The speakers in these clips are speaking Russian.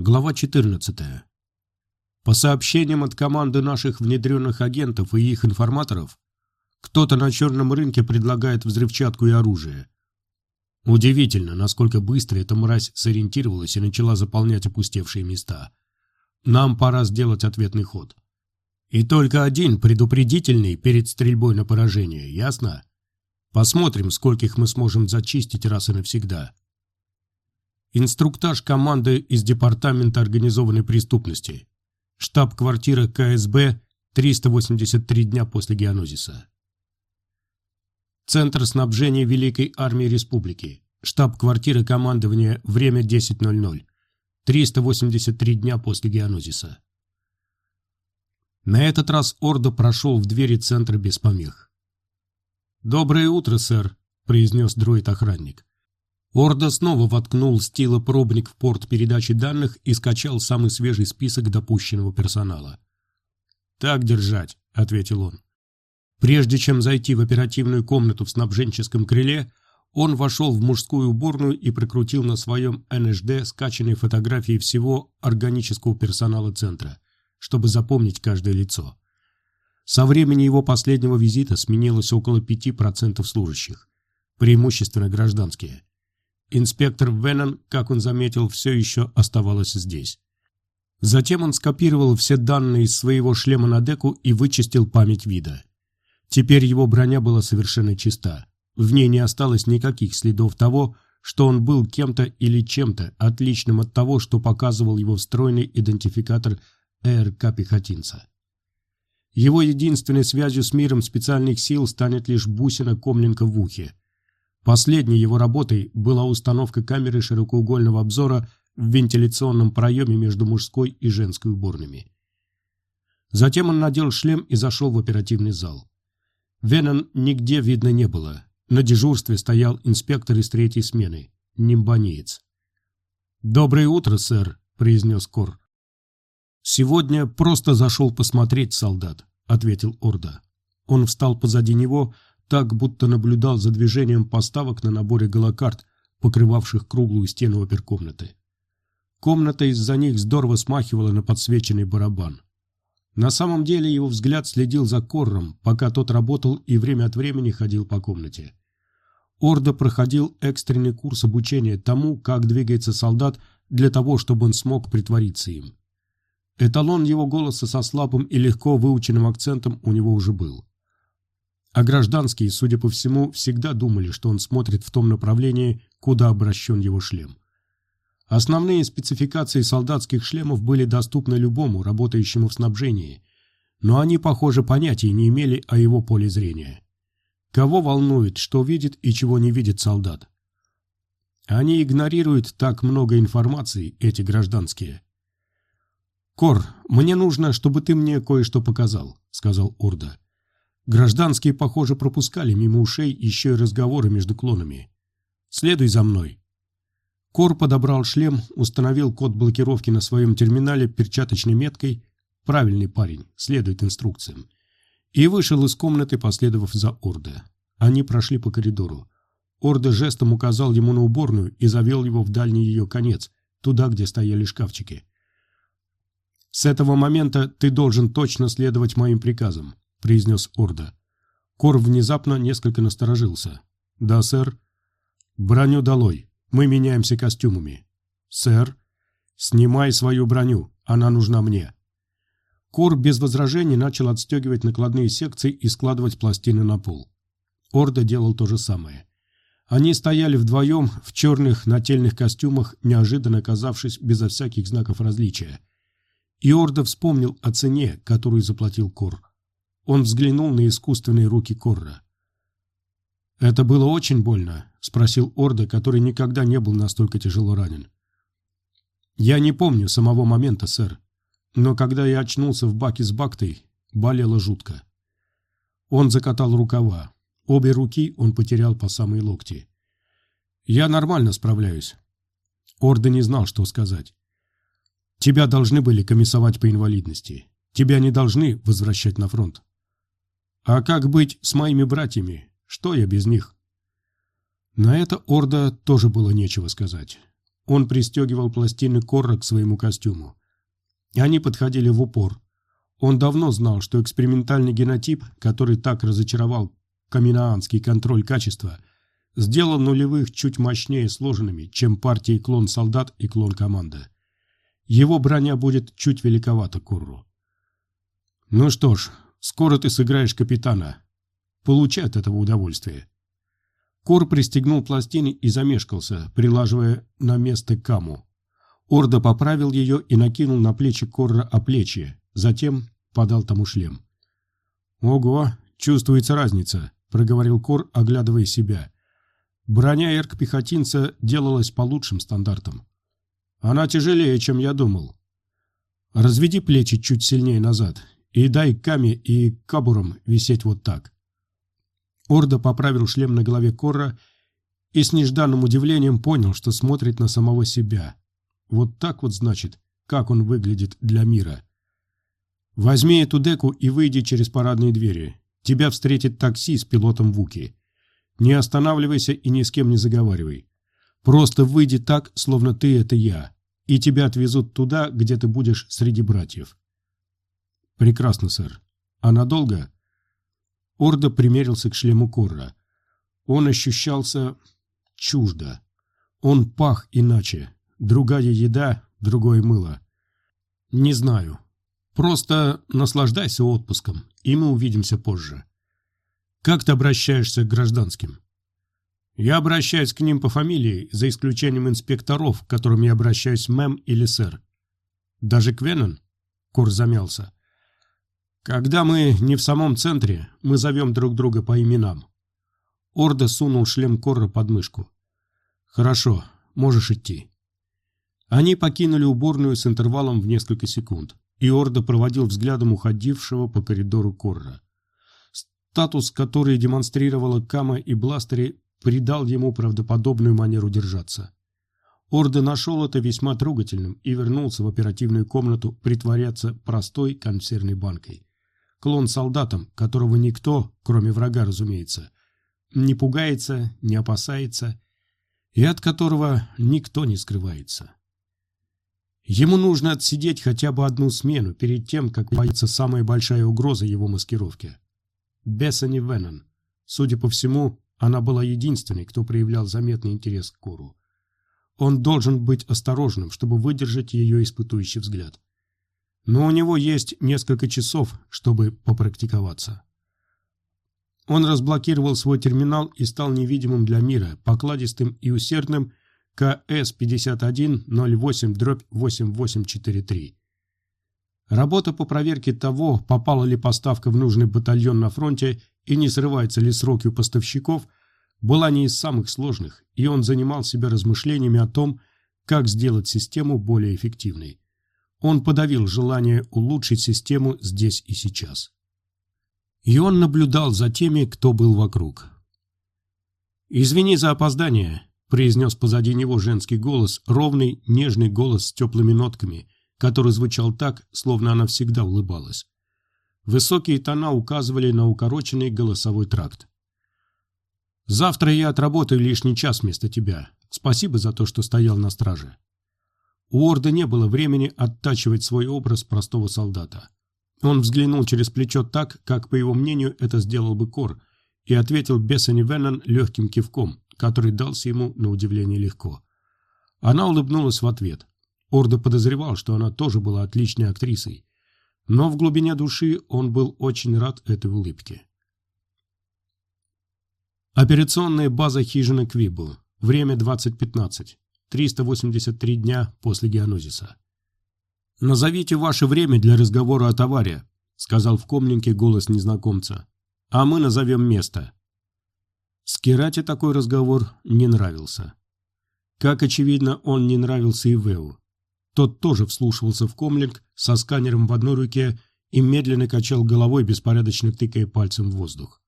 Глава 14. По сообщениям от команды наших внедренных агентов и их информаторов, кто-то на черном рынке предлагает взрывчатку и оружие. Удивительно, насколько быстро эта мразь сориентировалась и начала заполнять опустевшие места. Нам пора сделать ответный ход. И только один предупредительный перед стрельбой на поражение, ясно? Посмотрим, скольких мы сможем зачистить раз и навсегда. Инструктаж команды из Департамента организованной преступности. Штаб-квартира КСБ 383 дня после геонозиса. Центр снабжения Великой Армии Республики. Штаб-квартира командования. Время 10.00. 383 дня после геонозиса. На этот раз Ордо прошел в двери центра без помех. «Доброе утро, сэр», — произнес дроид-охранник. Орда снова воткнул стилопробник в порт передачи данных и скачал самый свежий список допущенного персонала. «Так держать», — ответил он. Прежде чем зайти в оперативную комнату в снабженческом крыле, он вошел в мужскую уборную и прикрутил на своем НЖД скачанные фотографии всего органического персонала центра, чтобы запомнить каждое лицо. Со времени его последнего визита сменилось около 5% служащих, преимущественно гражданские. Инспектор Веннон, как он заметил, все еще оставалась здесь. Затем он скопировал все данные из своего шлема на деку и вычистил память вида. Теперь его броня была совершенно чиста. В ней не осталось никаких следов того, что он был кем-то или чем-то, отличным от того, что показывал его встроенный идентификатор ЭРК-пехотинца. Его единственной связью с миром специальных сил станет лишь бусина Комленко в ухе – Последней его работой была установка камеры широкоугольного обзора в вентиляционном проеме между мужской и женской уборными. Затем он надел шлем и зашел в оперативный зал. Венон нигде видно не было. На дежурстве стоял инспектор из третьей смены, нимбанеец. «Доброе утро, сэр», — произнес Кор. «Сегодня просто зашел посмотреть, солдат», — ответил Орда. Он встал позади него так будто наблюдал за движением поставок на наборе голокарт, покрывавших круглую стену оперкомнаты. Комната из-за них здорово смахивала на подсвеченный барабан. На самом деле его взгляд следил за Корром, пока тот работал и время от времени ходил по комнате. Орда проходил экстренный курс обучения тому, как двигается солдат для того, чтобы он смог притвориться им. Эталон его голоса со слабым и легко выученным акцентом у него уже был. А гражданские, судя по всему, всегда думали, что он смотрит в том направлении, куда обращен его шлем. Основные спецификации солдатских шлемов были доступны любому, работающему в снабжении, но они, похоже, понятия не имели о его поле зрения. Кого волнует, что видит и чего не видит солдат? Они игнорируют так много информации, эти гражданские. «Кор, мне нужно, чтобы ты мне кое-что показал», — сказал Урда. Гражданские, похоже, пропускали мимо ушей еще и разговоры между клонами. «Следуй за мной». Кор подобрал шлем, установил код блокировки на своем терминале перчаточной меткой «Правильный парень, следует инструкциям» и вышел из комнаты, последовав за Орде. Они прошли по коридору. Орде жестом указал ему на уборную и завел его в дальний ее конец, туда, где стояли шкафчики. «С этого момента ты должен точно следовать моим приказам. — произнес Орда. Кор внезапно несколько насторожился. «Да, сэр». «Броню долой. Мы меняемся костюмами». «Сэр». «Снимай свою броню. Она нужна мне». Кор без возражений начал отстегивать накладные секции и складывать пластины на пол. Орда делал то же самое. Они стояли вдвоем в черных нательных костюмах, неожиданно оказавшись безо всяких знаков различия. И Орда вспомнил о цене, которую заплатил Кор. Он взглянул на искусственные руки Корра. «Это было очень больно?» — спросил Орда, который никогда не был настолько тяжело ранен. «Я не помню самого момента, сэр, но когда я очнулся в баке с бактой, болело жутко». Он закатал рукава. Обе руки он потерял по самые локти. «Я нормально справляюсь». Орда не знал, что сказать. «Тебя должны были комиссовать по инвалидности. Тебя не должны возвращать на фронт. А как быть с моими братьями? Что я без них? На это Орда тоже было нечего сказать. он пристегивал пластины Корра к своему костюму. Они подходили в упор. Он давно знал, что экспериментальный генотип, который так разочаровал каминаанский контроль качества, сделал нулевых чуть мощнее сложенными, чем партии клон солдат и клон команда. Его броня будет чуть великовата Курру. Ну что ж, скоро ты сыграешь капитана. Получай от этого удовольствие. Кор пристегнул пластины и замешкался, прилаживая на место каму. Орда поправил ее и накинул на плечи Корра о плечи, затем подал тому шлем. «Ого, чувствуется разница», — проговорил Кор, оглядывая себя. Броня эрк-пехотинца делалась по лучшим стандартам. «Она тяжелее, чем я думал». «Разведи плечи чуть сильнее назад и дай Каме и Кабурам висеть вот так». Орда поправил шлем на голове Корра и с нежданным удивлением понял, что смотрит на самого себя. Вот так вот, значит, как он выглядит для мира. Возьми эту деку и выйди через парадные двери. Тебя встретит такси с пилотом Вуки. Не останавливайся и ни с кем не заговаривай. Просто выйди так, словно ты — это я, и тебя отвезут туда, где ты будешь среди братьев. Прекрасно, сэр. А надолго? Орда примерился к шлему Корра. Он ощущался чуждо. Он пах иначе. Другая еда, другое мыло. Не знаю. Просто наслаждайся отпуском, и мы увидимся позже. Как ты обращаешься к гражданским? Я обращаюсь к ним по фамилии, за исключением инспекторов, к которым я обращаюсь мэм или сэр. Даже к Веннон? Кор замялся. Когда мы не в самом центре, мы зовем друг друга по именам. Орда сунул шлем Корра под мышку. Хорошо, можешь идти. Они покинули уборную с интервалом в несколько секунд, и Орда проводил взглядом уходившего по коридору Корра. Статус, который демонстрировала Кама и Бластери, придал ему правдоподобную манеру держаться. Орда нашел это весьма трогательным и вернулся в оперативную комнату притворяться простой консервной банкой клон солдатом, которого никто, кроме врага, разумеется, не пугается, не опасается и от которого никто не скрывается. Ему нужно отсидеть хотя бы одну смену перед тем, как появится самая большая угроза его маскировки. Бессани Веннон. Судя по всему, она была единственной, кто проявлял заметный интерес к Кору. Он должен быть осторожным, чтобы выдержать ее испытующий взгляд но у него есть несколько часов, чтобы попрактиковаться. Он разблокировал свой терминал и стал невидимым для мира, покладистым и усердным КС-5108-8843. Работа по проверке того, попала ли поставка в нужный батальон на фронте и не срываются ли сроки у поставщиков, была не из самых сложных, и он занимал себя размышлениями о том, как сделать систему более эффективной. Он подавил желание улучшить систему здесь и сейчас. И он наблюдал за теми, кто был вокруг. «Извини за опоздание», — произнес позади него женский голос, ровный, нежный голос с теплыми нотками, который звучал так, словно она всегда улыбалась. Высокие тона указывали на укороченный голосовой тракт. «Завтра я отработаю лишний час вместо тебя. Спасибо за то, что стоял на страже». У Орда не было времени оттачивать свой образ простого солдата. Он взглянул через плечо так, как, по его мнению, это сделал бы Кор, и ответил Бессани Веннон легким кивком, который дался ему на удивление легко. Она улыбнулась в ответ. Орда подозревал, что она тоже была отличной актрисой, но в глубине души он был очень рад этой улыбке. Операционная база хижины Квибу. Время 20.15. 383 дня после геонозиса. «Назовите ваше время для разговора о товаре», — сказал в комнинке голос незнакомца. «А мы назовем место». Скирате такой разговор не нравился. Как очевидно, он не нравился и Вэу. Тот тоже вслушивался в комлинг со сканером в одной руке и медленно качал головой, беспорядочно тыкая пальцем в воздух.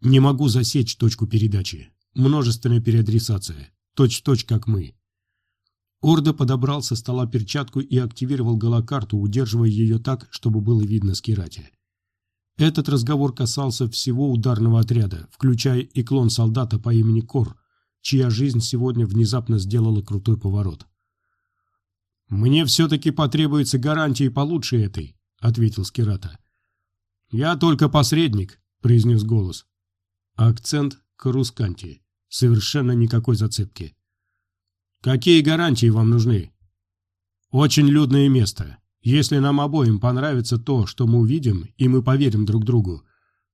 «Не могу засечь точку передачи. Множественная переадресация точь-в-точь, как мы. Орда подобрал со стола перчатку и активировал голокарту, удерживая ее так, чтобы было видно Скирати. Этот разговор касался всего ударного отряда, включая и клон солдата по имени Кор, чья жизнь сегодня внезапно сделала крутой поворот. «Мне все-таки потребуется гарантии получше этой», — ответил Скирата. «Я только посредник», — произнес голос. Акцент Карусканти. Совершенно никакой зацепки. «Какие гарантии вам нужны?» «Очень людное место. Если нам обоим понравится то, что мы увидим, и мы поверим друг другу,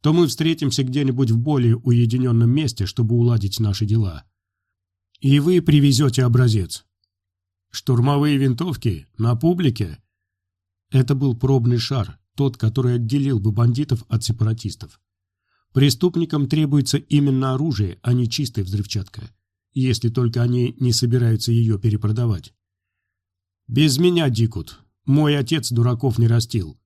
то мы встретимся где-нибудь в более уединенном месте, чтобы уладить наши дела. И вы привезете образец. Штурмовые винтовки? На публике? Это был пробный шар, тот, который отделил бы бандитов от сепаратистов. Преступникам требуется именно оружие, а не чистая взрывчатка, если только они не собираются ее перепродавать. Без меня, Дикут. Мой отец дураков не растил.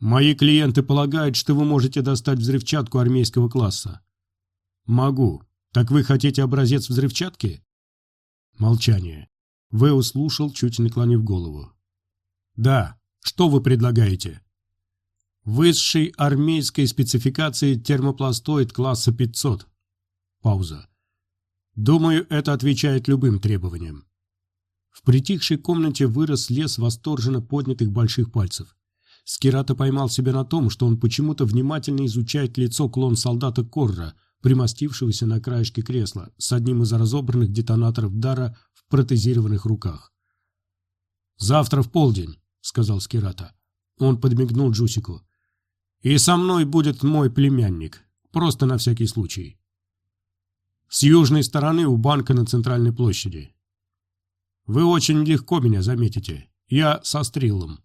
Мои клиенты полагают, что вы можете достать взрывчатку армейского класса. Могу. Так вы хотите образец взрывчатки? Молчание. Вэу слушал, чуть наклонив голову. Да. Что вы предлагаете? Высшей армейской спецификации термопластоид класса 500. Пауза. Думаю, это отвечает любым требованиям. В притихшей комнате вырос лес восторженно поднятых больших пальцев. Скирата поймал себя на том, что он почему-то внимательно изучает лицо клон солдата Корра, примостившегося на краешке кресла, с одним из разобранных детонаторов дара в протезированных руках. «Завтра в полдень», — сказал Скирата. Он подмигнул Джусику. «И со мной будет мой племянник, просто на всякий случай. С южной стороны у банка на центральной площади. Вы очень легко меня заметите. Я со стрелом.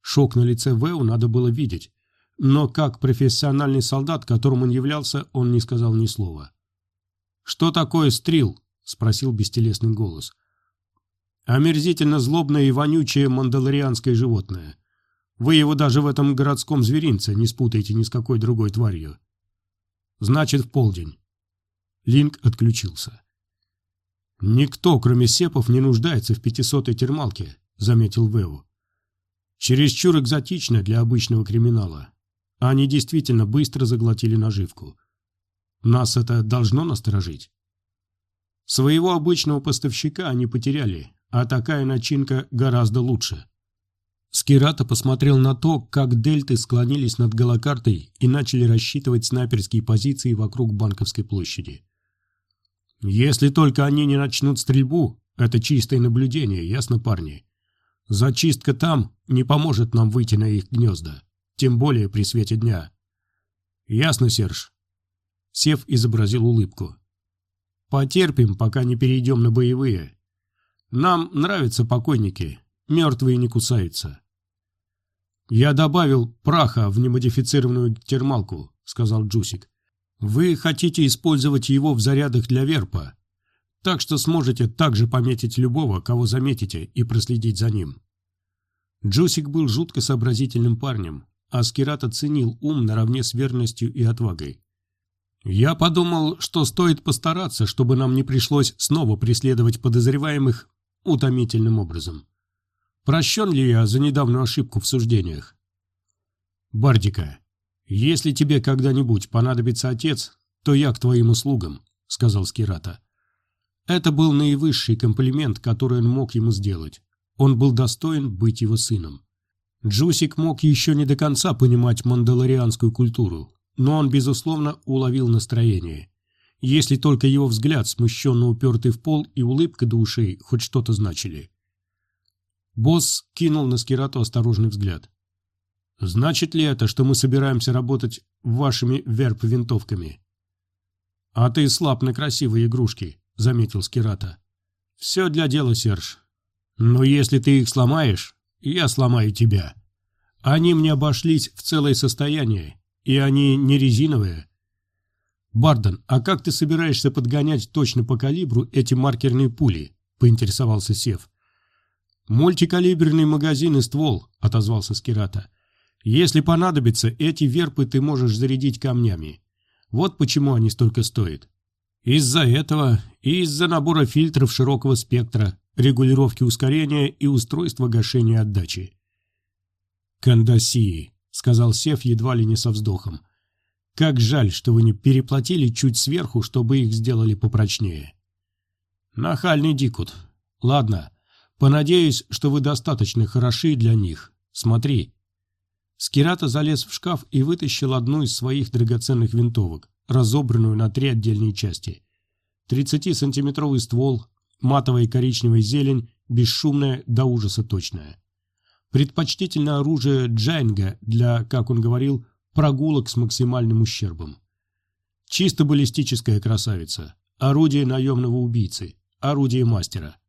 Шок на лице Вэу надо было видеть, но как профессиональный солдат, которым он являлся, он не сказал ни слова. «Что такое стрил?» — спросил бестелесный голос. «Омерзительно злобное и вонючее мандалорианское животное. Вы его даже в этом городском зверинце не спутаете ни с какой другой тварью. Значит, в полдень». Линк отключился. «Никто, кроме сепов, не нуждается в пятисотой термалке», — заметил Вэу. Чересчур экзотично для обычного криминала. Они действительно быстро заглотили наживку. Нас это должно насторожить. Своего обычного поставщика они потеряли, а такая начинка гораздо лучше. Скирата посмотрел на то, как дельты склонились над голокартой и начали рассчитывать снайперские позиции вокруг банковской площади. Если только они не начнут стрельбу, это чистое наблюдение, ясно, парни? Зачистка там не поможет нам выйти на их гнезда, тем более при свете дня. Ясно, Серж? Сев изобразил улыбку. Потерпим, пока не перейдем на боевые. Нам нравятся покойники, мертвые не кусаются. Я добавил праха в немодифицированную термалку, сказал Джусик. Вы хотите использовать его в зарядах для верпа, так что сможете также пометить любого, кого заметите, и проследить за ним. Джусик был жутко сообразительным парнем, а Скират оценил ум наравне с верностью и отвагой. Я подумал, что стоит постараться, чтобы нам не пришлось снова преследовать подозреваемых утомительным образом. Прощен ли я за недавнюю ошибку в суждениях? Бардика, если тебе когда-нибудь понадобится отец, то я к твоим услугам, сказал Скирата. Это был наивысший комплимент, который он мог ему сделать. Он был достоин быть его сыном. Джусик мог еще не до конца понимать мандалорианскую культуру, но он, безусловно, уловил настроение. Если только его взгляд, смущенно упертый в пол, и улыбка до ушей хоть что-то значили. Босс кинул на Скирату осторожный взгляд. «Значит ли это, что мы собираемся работать вашими верп-винтовками?» «А ты слаб на красивые игрушки», заметил Скирата. «Все для дела, Серж. Но если ты их сломаешь, я сломаю тебя. Они мне обошлись в целое состояние, и они не резиновые». «Барден, а как ты собираешься подгонять точно по калибру эти маркерные пули?» — поинтересовался Сев. «Мультикалиберный магазин и ствол», — отозвался Скирата. «Если понадобится, эти верпы ты можешь зарядить камнями. Вот почему они столько стоят. Из-за этого и из-за набора фильтров широкого спектра, регулировки ускорения и устройства гашения отдачи. «Кандасии», — сказал Сев едва ли не со вздохом. Как жаль, что вы не переплатили чуть сверху, чтобы их сделали попрочнее. Нахальный Дикут. Ладно, понадеюсь, что вы достаточно хороши для них. Смотри. Скирата залез в шкаф и вытащил одну из своих драгоценных винтовок, разобранную на три отдельные части. 30-сантиметровый ствол, матовая коричневая зелень, бесшумная до ужаса точная. Предпочтительно оружие Джайнга для, как он говорил, прогулок с максимальным ущербом. Чисто баллистическая красавица, орудие наемного убийцы, орудие мастера.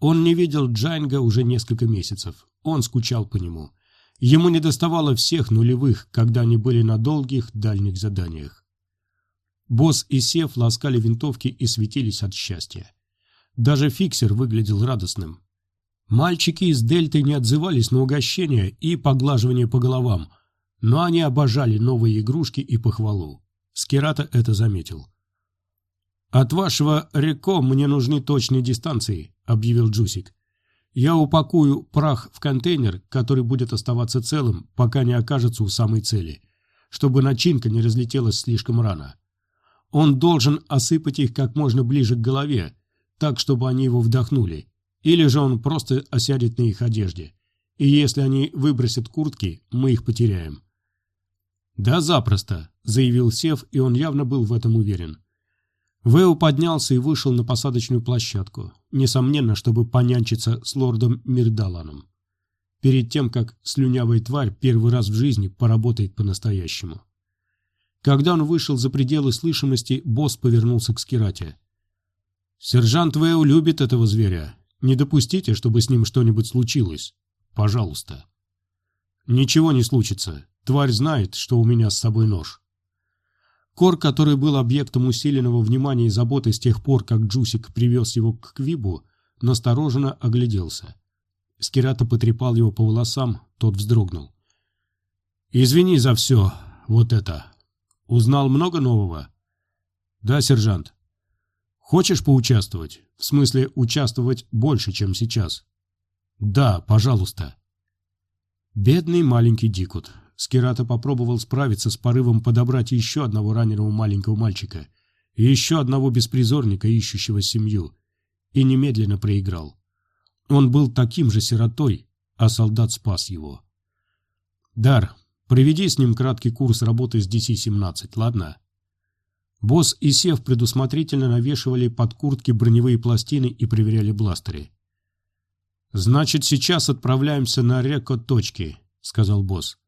Он не видел Джайнга уже несколько месяцев, он скучал по нему. Ему не доставало всех нулевых, когда они были на долгих дальних заданиях. Босс и Сев ласкали винтовки и светились от счастья. Даже фиксер выглядел радостным. Мальчики из Дельты не отзывались на угощение и поглаживание по головам, но они обожали новые игрушки и похвалу. Скирата это заметил. «От вашего Реко мне нужны точные дистанции», — объявил Джусик. «Я упакую прах в контейнер, который будет оставаться целым, пока не окажется у самой цели, чтобы начинка не разлетелась слишком рано. Он должен осыпать их как можно ближе к голове, так, чтобы они его вдохнули, или же он просто осядет на их одежде. И если они выбросят куртки, мы их потеряем. «Да запросто», — заявил Сев, и он явно был в этом уверен. Вэу поднялся и вышел на посадочную площадку, несомненно, чтобы понянчиться с лордом Мирдаланом. Перед тем, как слюнявая тварь первый раз в жизни поработает по-настоящему. Когда он вышел за пределы слышимости, босс повернулся к Скирате. «Сержант Вэу любит этого зверя. Не допустите, чтобы с ним что-нибудь случилось. Пожалуйста». «Ничего не случится. Тварь знает, что у меня с собой нож. Кор, который был объектом усиленного внимания и заботы с тех пор, как Джусик привез его к Квибу, настороженно огляделся. Скирата потрепал его по волосам, тот вздрогнул. «Извини за все, вот это. Узнал много нового?» «Да, сержант». «Хочешь поучаствовать? В смысле, участвовать больше, чем сейчас?» «Да, пожалуйста». Бедный маленький Дикут. Скирата попробовал справиться с порывом подобрать еще одного раненого маленького мальчика еще одного беспризорника, ищущего семью, и немедленно проиграл. Он был таким же сиротой, а солдат спас его. «Дар, проведи с ним краткий курс работы с DC-17, ладно?» Босс и Сев предусмотрительно навешивали под куртки броневые пластины и проверяли бластеры. «Значит, сейчас отправляемся на реко-точки», — сказал босс.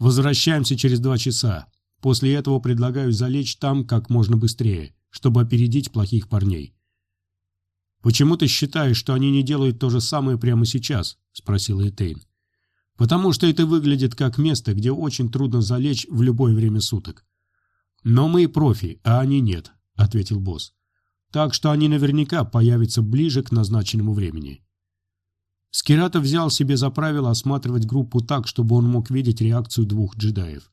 Возвращаемся через два часа. После этого предлагаю залечь там как можно быстрее, чтобы опередить плохих парней. «Почему ты считаешь, что они не делают то же самое прямо сейчас?» – спросил Этейн. «Потому что это выглядит как место, где очень трудно залечь в любое время суток». «Но мы профи, а они нет», – ответил босс. «Так что они наверняка появятся ближе к назначенному времени». Скирата взял себе за правило осматривать группу так, чтобы он мог видеть реакцию двух джедаев.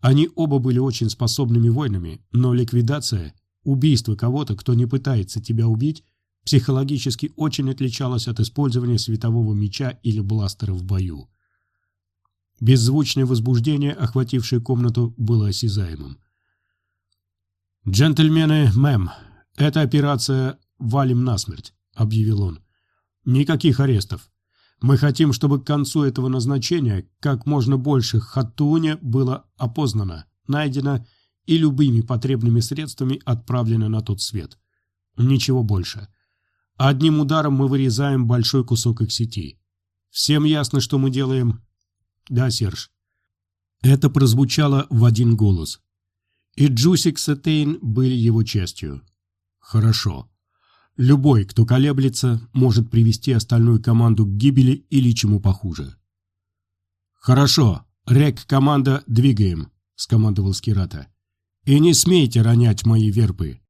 Они оба были очень способными воинами, но ликвидация, убийство кого-то, кто не пытается тебя убить, психологически очень отличалось от использования светового меча или бластера в бою. Беззвучное возбуждение, охватившее комнату, было осязаемым. «Джентльмены, мэм, это операция «Валим насмерть», — объявил он. Никаких арестов. Мы хотим, чтобы к концу этого назначения как можно больше хатуня было опознано, найдено и любыми потребными средствами отправлено на тот свет. Ничего больше. Одним ударом мы вырезаем большой кусок их сети. Всем ясно, что мы делаем? Да, Серж. Это прозвучало в один голос. И Джусик с Этейн были его частью. Хорошо. Любой, кто колеблется, может привести остальную команду к гибели или чему похуже. «Хорошо, Рек-команда, двигаем», — скомандовал Скирата. «И не смейте ронять мои вербы.